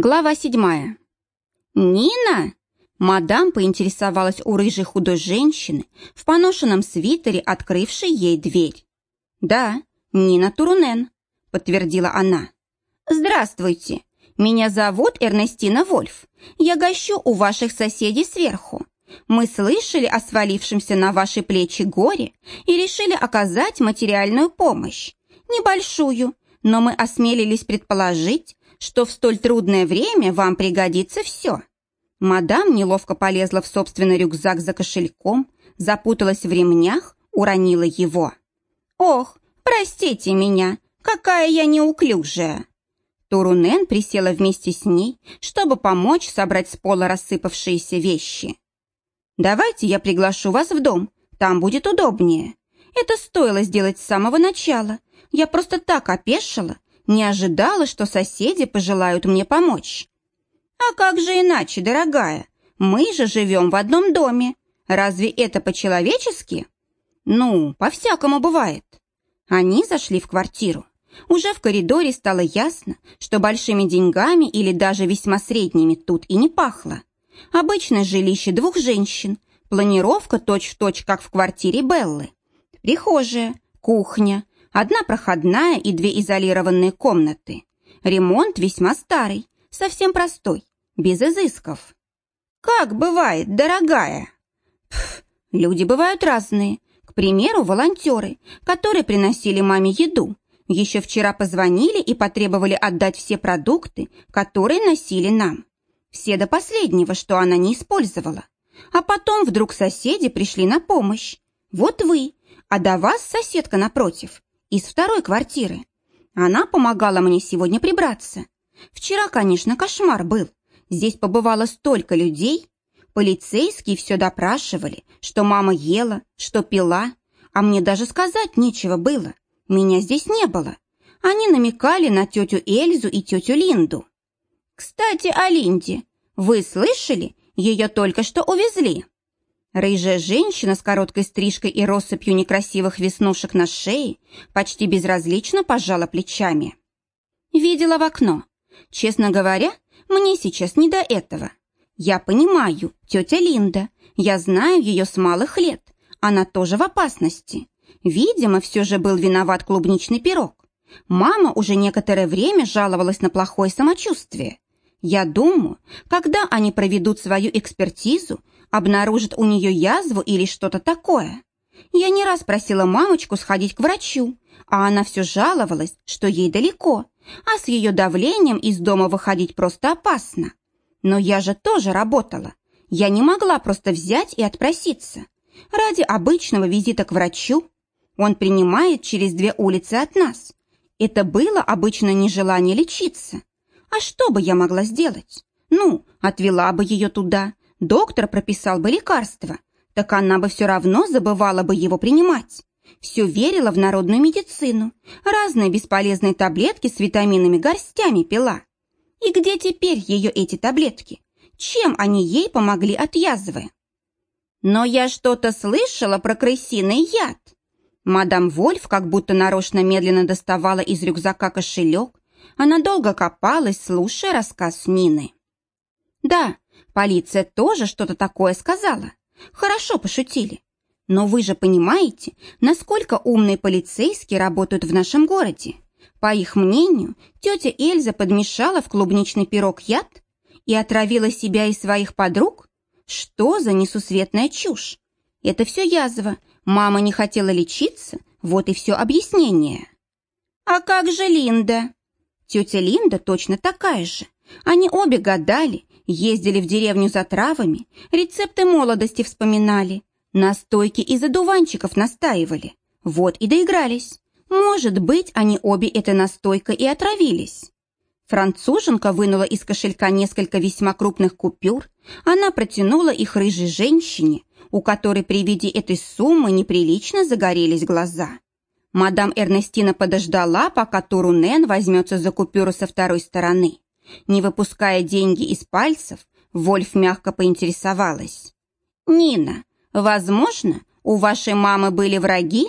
Глава седьмая. «Нина?» Мадам поинтересовалась у рыжей худой женщины в поношенном свитере, открывшей ей дверь. «Да, Нина Турунен», — подтвердила она. «Здравствуйте, меня зовут Эрнестина Вольф. Я гощу у ваших соседей сверху. Мы слышали о свалившемся на ваши плечи горе и решили оказать материальную помощь. Небольшую, но мы осмелились предположить, что в столь трудное время вам пригодится все. Мадам неловко полезла в собственный рюкзак за кошельком, запуталась в ремнях, уронила его. «Ох, простите меня, какая я неуклюжая!» Турунен присела вместе с ней, чтобы помочь собрать с пола рассыпавшиеся вещи. «Давайте я приглашу вас в дом, там будет удобнее. Это стоило сделать с самого начала. Я просто так опешила, не ожидала, что соседи пожелают мне помочь. А как же иначе, дорогая? Мы же живем в одном доме. Разве это по-человечески? Ну, по-всякому бывает. Они зашли в квартиру. Уже в коридоре стало ясно, что большими деньгами или даже весьма средними тут и не пахло. Обычное жилище двух женщин, планировка точь-в-точь, точь, как в квартире Беллы. Прихожая, кухня, Одна проходная и две изолированные комнаты. Ремонт весьма старый, совсем простой, без изысков. «Как бывает, дорогая?» Пф, люди бывают разные. К примеру, волонтеры, которые приносили маме еду. Еще вчера позвонили и потребовали отдать все продукты, которые носили нам. Все до последнего, что она не использовала. А потом вдруг соседи пришли на помощь. Вот вы, а до вас соседка напротив из второй квартиры. Она помогала мне сегодня прибраться. Вчера, конечно, кошмар был. Здесь побывало столько людей. Полицейские все допрашивали, что мама ела, что пила, а мне даже сказать нечего было. Меня здесь не было. Они намекали на тетю Эльзу и тетю Линду. Кстати, о Линде. Вы слышали? Ее только что увезли. Рыжая женщина с короткой стрижкой и россыпью некрасивых веснушек на шее почти безразлично пожала плечами. Видела в окно. Честно говоря, мне сейчас не до этого. Я понимаю, тетя Линда, я знаю ее с малых лет. Она тоже в опасности. Видимо, все же был виноват клубничный пирог. Мама уже некоторое время жаловалась на плохое самочувствие. Я думаю, когда они проведут свою экспертизу, обнаружат у нее язву или что-то такое. Я не раз просила мамочку сходить к врачу, а она все жаловалась, что ей далеко, а с ее давлением из дома выходить просто опасно. Но я же тоже работала. Я не могла просто взять и отпроситься. Ради обычного визита к врачу он принимает через две улицы от нас. Это было обычно нежелание лечиться. А что бы я могла сделать? Ну, отвела бы ее туда, доктор прописал бы лекарство, так она бы все равно забывала бы его принимать. Все верила в народную медицину, разные бесполезные таблетки с витаминами горстями пила. И где теперь ее эти таблетки? Чем они ей помогли от язвы? Но я что-то слышала про крысиный яд. Мадам Вольф как будто нарочно медленно доставала из рюкзака кошелек. Она долго копалась, слушая рассказ Нины. Да, Полиция тоже что-то такое сказала. Хорошо пошутили. Но вы же понимаете, насколько умные полицейские работают в нашем городе. По их мнению, тетя Эльза подмешала в клубничный пирог яд и отравила себя и своих подруг? Что за несусветная чушь? Это все язва. Мама не хотела лечиться, вот и все объяснение. А как же Линда? Тетя Линда точно такая же. Они обе гадали, Ездили в деревню за травами, рецепты молодости вспоминали, настойки из одуванчиков настаивали. Вот и доигрались. Может быть, они обе этой настойкой и отравились. Француженка вынула из кошелька несколько весьма крупных купюр. Она протянула их рыжей женщине, у которой при виде этой суммы неприлично загорелись глаза. Мадам Эрнестина подождала, пока Турунен возьмется за купюру со второй стороны. Не выпуская деньги из пальцев, Вольф мягко поинтересовалась. «Нина, возможно, у вашей мамы были враги?»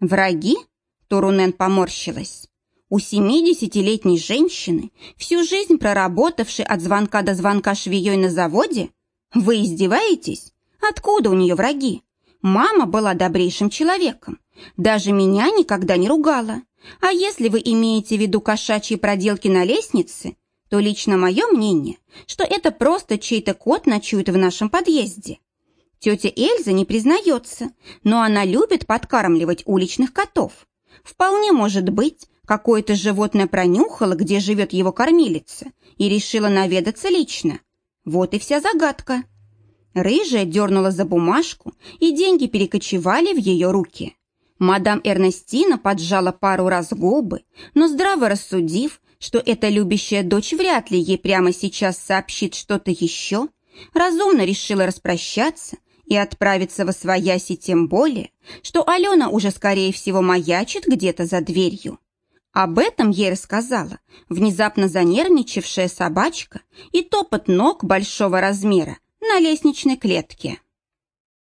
«Враги?» – Турунен поморщилась. У 70-летней женщины, всю жизнь проработавшей от звонка до звонка швеей на заводе? Вы издеваетесь? Откуда у нее враги? Мама была добрейшим человеком. Даже меня никогда не ругала. А если вы имеете в виду кошачьи проделки на лестнице, то лично мое мнение, что это просто чей-то кот ночует в нашем подъезде. Тетя Эльза не признается, но она любит подкармливать уличных котов. Вполне может быть, какое-то животное пронюхало, где живет его кормилица, и решило наведаться лично. Вот и вся загадка. Рыжая дернула за бумажку, и деньги перекочевали в ее руки. Мадам Эрнестина поджала пару раз губы, но здраво рассудив, что эта любящая дочь вряд ли ей прямо сейчас сообщит что-то еще, разумно решила распрощаться и отправиться во свояси тем более, что Алена уже, скорее всего, маячит где-то за дверью. Об этом ей рассказала внезапно занервничавшая собачка и топот ног большого размера на лестничной клетке.